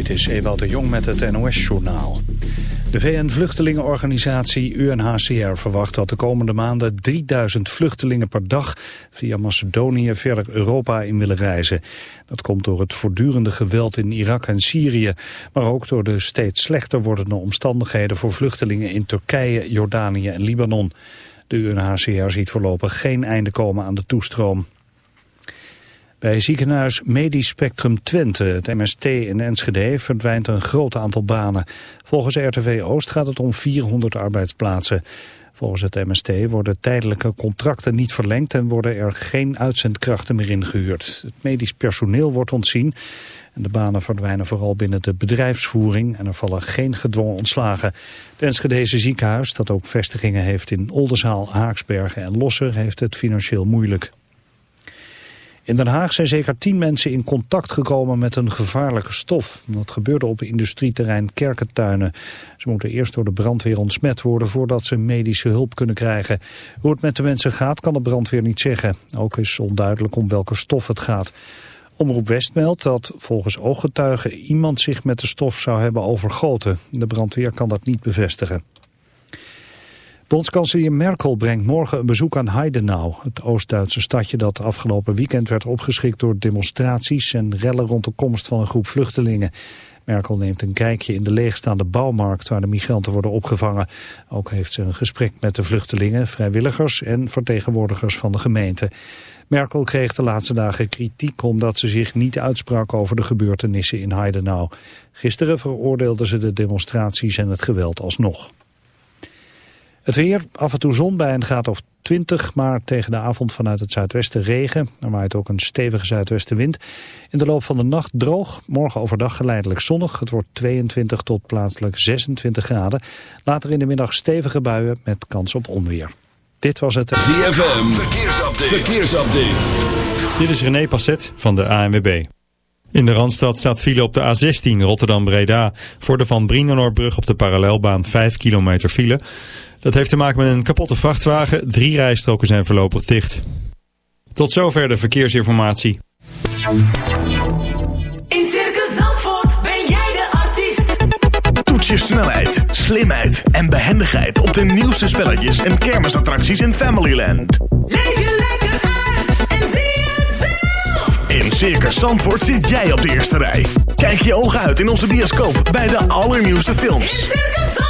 Dit is Ewout de Jong met het NOS-journaal. De VN-vluchtelingenorganisatie UNHCR verwacht dat de komende maanden 3000 vluchtelingen per dag via Macedonië verder Europa in willen reizen. Dat komt door het voortdurende geweld in Irak en Syrië, maar ook door de steeds slechter wordende omstandigheden voor vluchtelingen in Turkije, Jordanië en Libanon. De UNHCR ziet voorlopig geen einde komen aan de toestroom. Bij ziekenhuis Medisch Spectrum Twente, het MST in Enschede, verdwijnt een groot aantal banen. Volgens RTV Oost gaat het om 400 arbeidsplaatsen. Volgens het MST worden tijdelijke contracten niet verlengd en worden er geen uitzendkrachten meer ingehuurd. Het medisch personeel wordt ontzien en de banen verdwijnen vooral binnen de bedrijfsvoering en er vallen geen gedwongen ontslagen. Het Enschedeze ziekenhuis, dat ook vestigingen heeft in Oldenzaal, Haaksbergen en Losser, heeft het financieel moeilijk. In Den Haag zijn zeker tien mensen in contact gekomen met een gevaarlijke stof. Dat gebeurde op industrieterrein Kerkentuinen. Ze moeten eerst door de brandweer ontsmet worden voordat ze medische hulp kunnen krijgen. Hoe het met de mensen gaat kan de brandweer niet zeggen. Ook is onduidelijk om welke stof het gaat. Omroep West meldt dat volgens ooggetuigen iemand zich met de stof zou hebben overgoten. De brandweer kan dat niet bevestigen. Bondskanselier Merkel brengt morgen een bezoek aan Heidenau, het Oost-Duitse stadje dat afgelopen weekend werd opgeschikt door demonstraties en rellen rond de komst van een groep vluchtelingen. Merkel neemt een kijkje in de leegstaande bouwmarkt waar de migranten worden opgevangen. Ook heeft ze een gesprek met de vluchtelingen, vrijwilligers en vertegenwoordigers van de gemeente. Merkel kreeg de laatste dagen kritiek omdat ze zich niet uitsprak over de gebeurtenissen in Heidenau. Gisteren veroordeelde ze de demonstraties en het geweld alsnog. Het weer, af en toe zon bij een graad of 20, maar tegen de avond vanuit het zuidwesten regen. Er waait ook een stevige zuidwestenwind. In de loop van de nacht droog, morgen overdag geleidelijk zonnig. Het wordt 22 tot plaatselijk 26 graden. Later in de middag stevige buien met kans op onweer. Dit was het... ZFM, verkeersupdate. verkeersupdate. Dit is René Passet van de ANWB. In de Randstad staat file op de A16 Rotterdam-Breda. Voor de Van Brienenoordbrug op de parallelbaan 5 kilometer file... Dat heeft te maken met een kapotte vrachtwagen. Drie rijstroken zijn voorlopig dicht. Tot zover de verkeersinformatie. In Circus Zandvoort ben jij de artiest. Toets je snelheid, slimheid en behendigheid op de nieuwste spelletjes en kermisattracties in Familyland. Leef je lekker uit en zie het zelf. In Circus Zandvoort zit jij op de eerste rij. Kijk je ogen uit in onze bioscoop bij de allernieuwste films. In Circus Zandvoort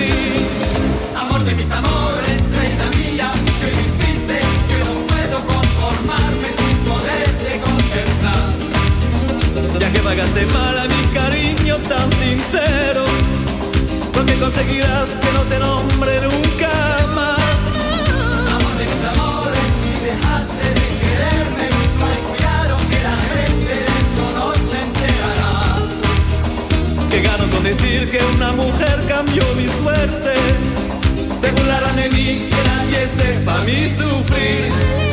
Pagaste mal a mi cariño tan sincero, lo que conseguirás que no te nombre nunca más. Amor de mis amores, si dejaste de quererme, cuidado que la gente de eso no se enterará. Que gano con decir que una mujer cambió mi suerte. Se burlarán de mí, que nadie sepa mi sufrir.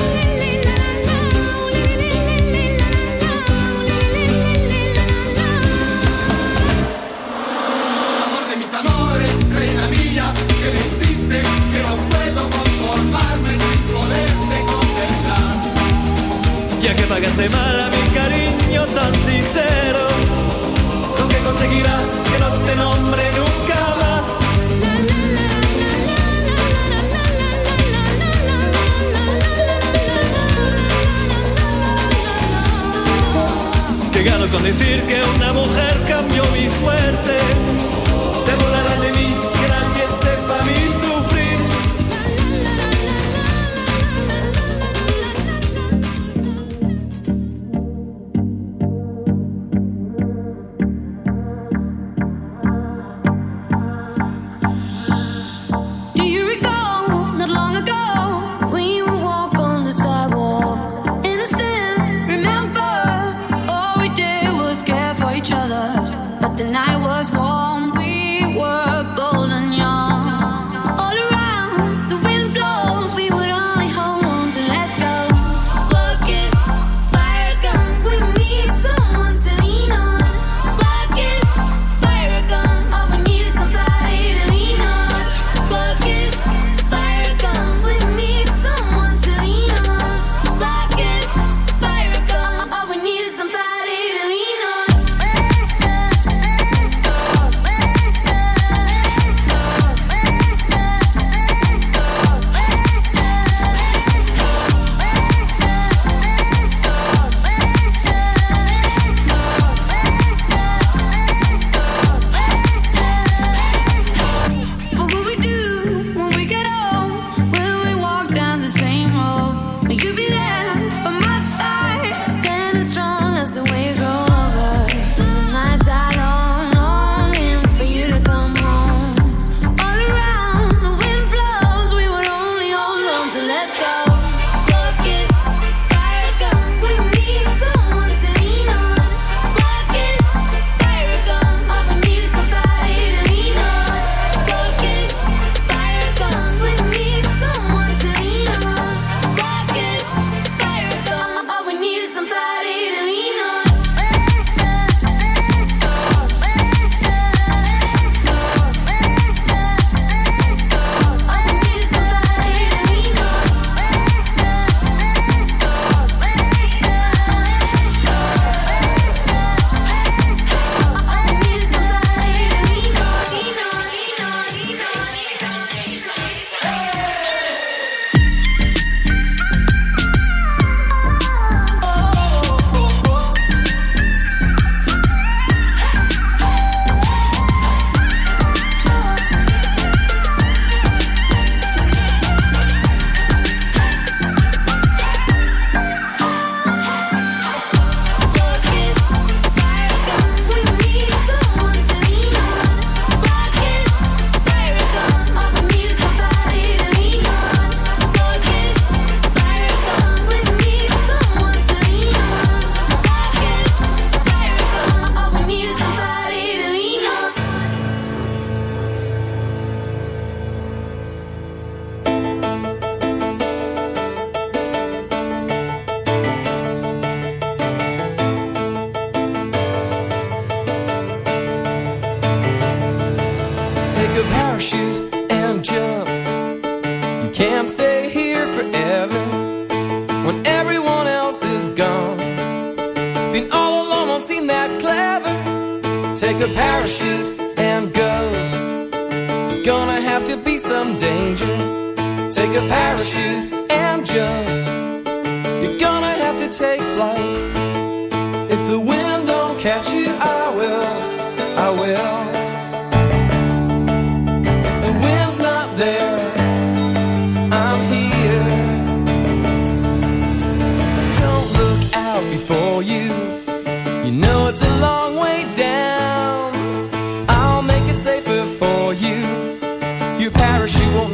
Pagaste mal a mi cariño tan sincero, lo que conseguirás que no te nombre nunca más. Que gano con decir que una mujer cambió mi suerte. Se burlarán de mí,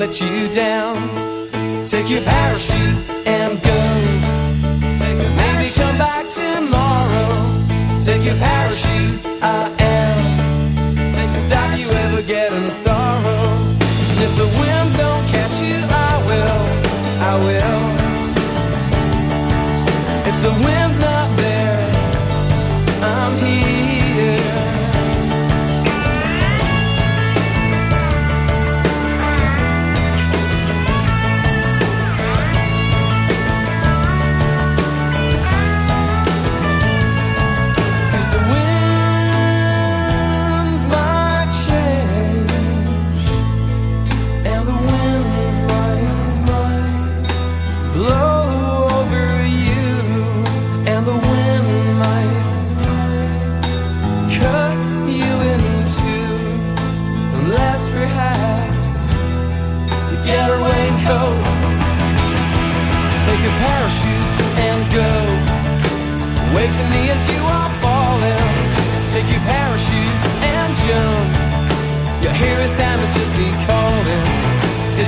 let you down. Take your parachute and go. Take Maybe come back tomorrow. Take your parachute. I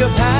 느껴봐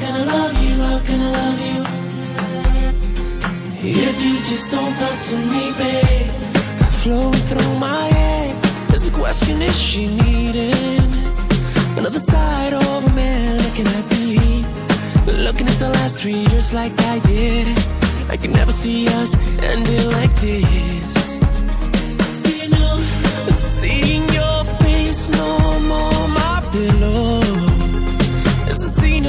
can I love you? How can I love you? If you just don't talk to me, babe. Flowing through my head, there's a question: Is she needing another side of a man looking at me? Looking at the last three years like I did. I can never see us ending like this. You know, seeing your face no more, my pillow.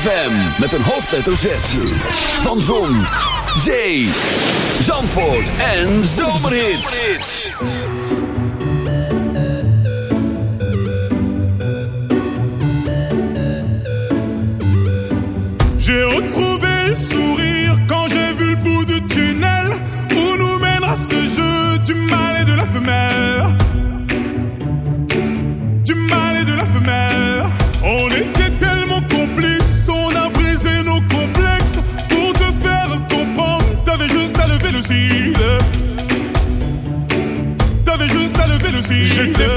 FM met een hoofdletter Z. Van Zon, Zee, Zandvoort en Zomerhits. J'ai retrouvé le sourire quand j'ai vu le bout du tunnel. Où nous mènera ce jeu du mal et de la femelle. je t'aime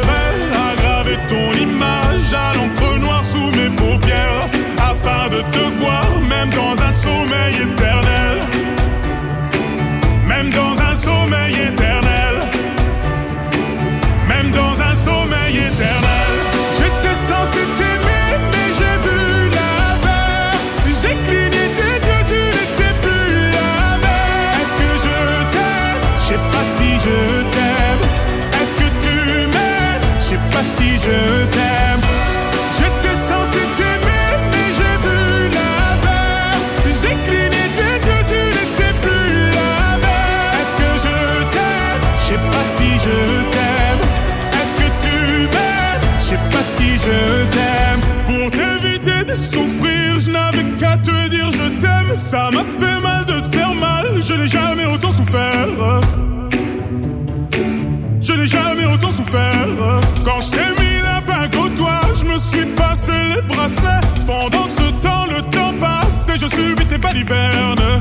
subis tes balivernes.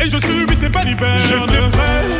Et je subis tes balivernes. J'étais prêt.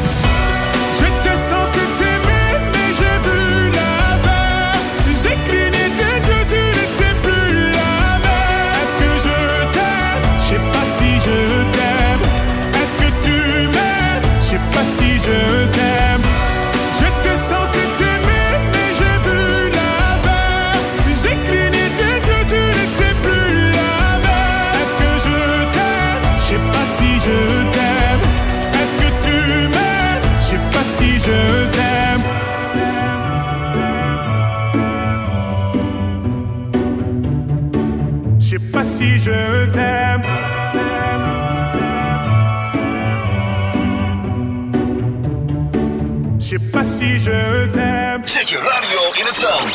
si je t'aime. Je sais pas si je t'aime. Zet je radio in het zand.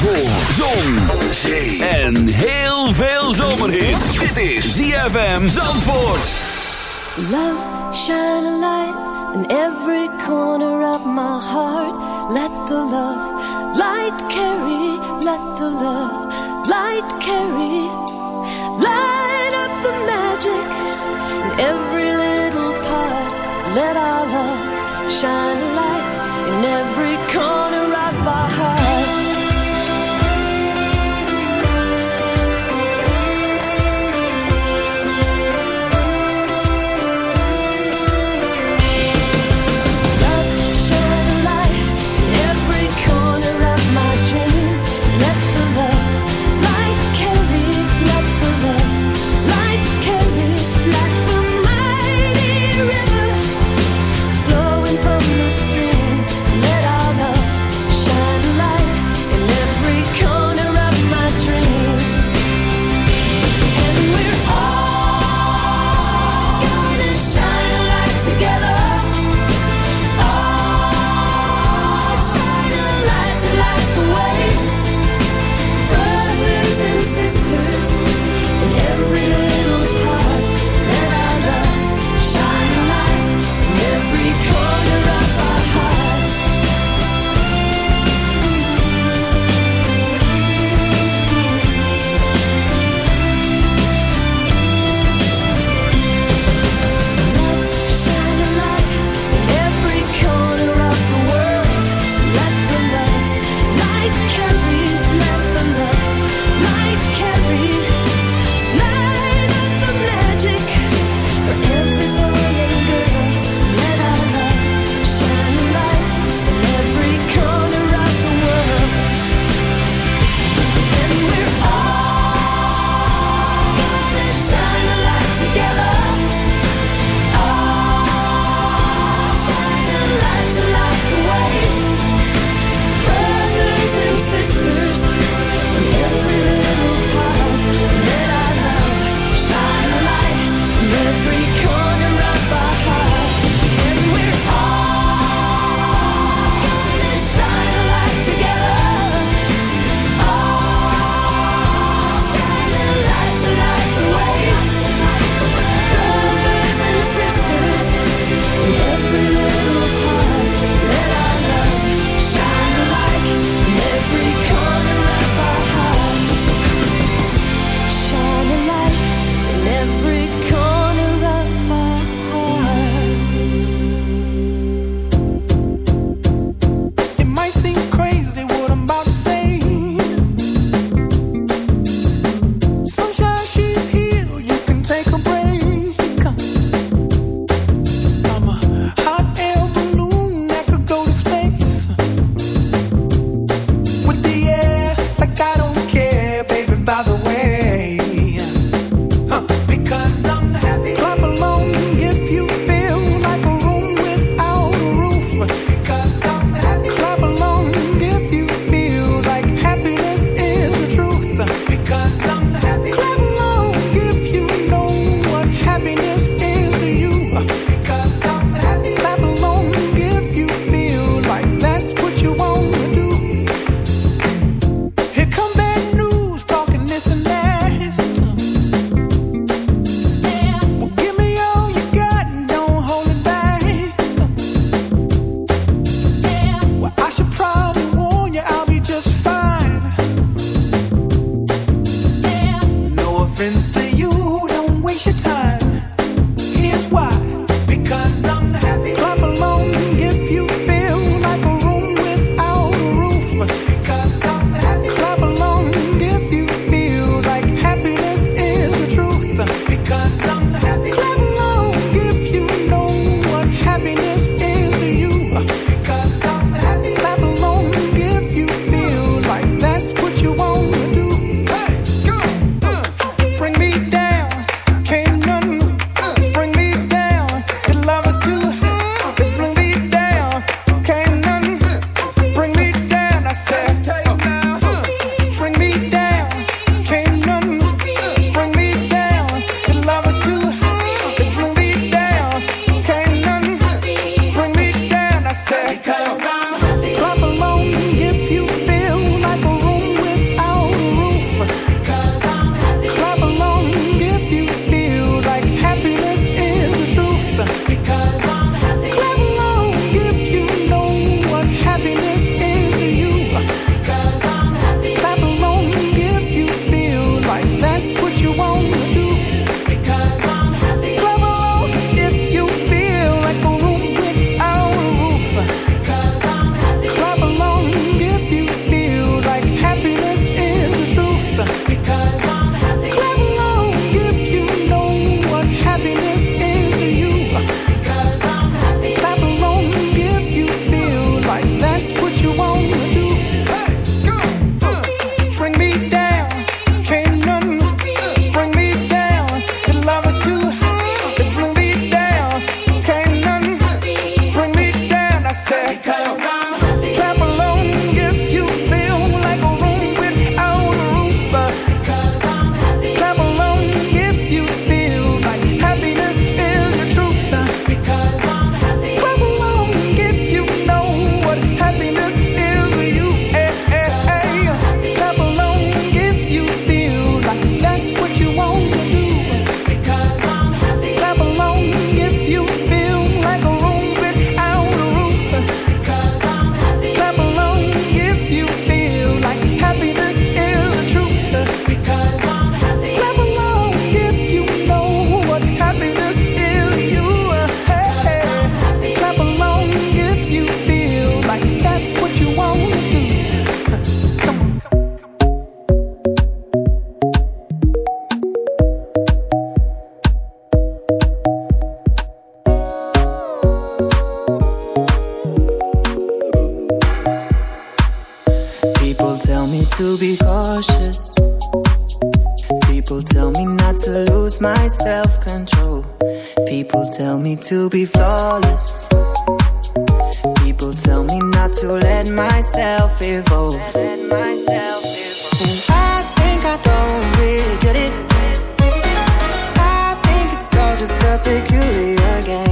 Voor zon, zee en heel veel zomerhit. Dit is ZFM Zandvoort. Love, shine a light in every corner of my heart. Let the love light carry, let the love light carry. Let our love shine a light in every corner. to let myself evolve. And I think I don't really get it. I think it's all just a peculiar game.